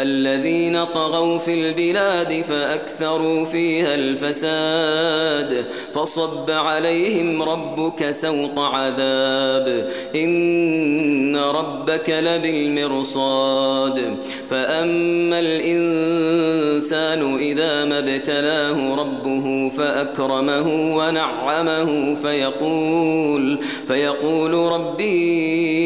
الذين طغوا في البلاد فأكثروا فيها الفساد. فصب عليهم ربك سوط عذاب. إن ربك لبالمرصاد. فأما الإنسان إذا ما ابتلاه ربه فأكرمه ونعمه فيقول فيقول ربي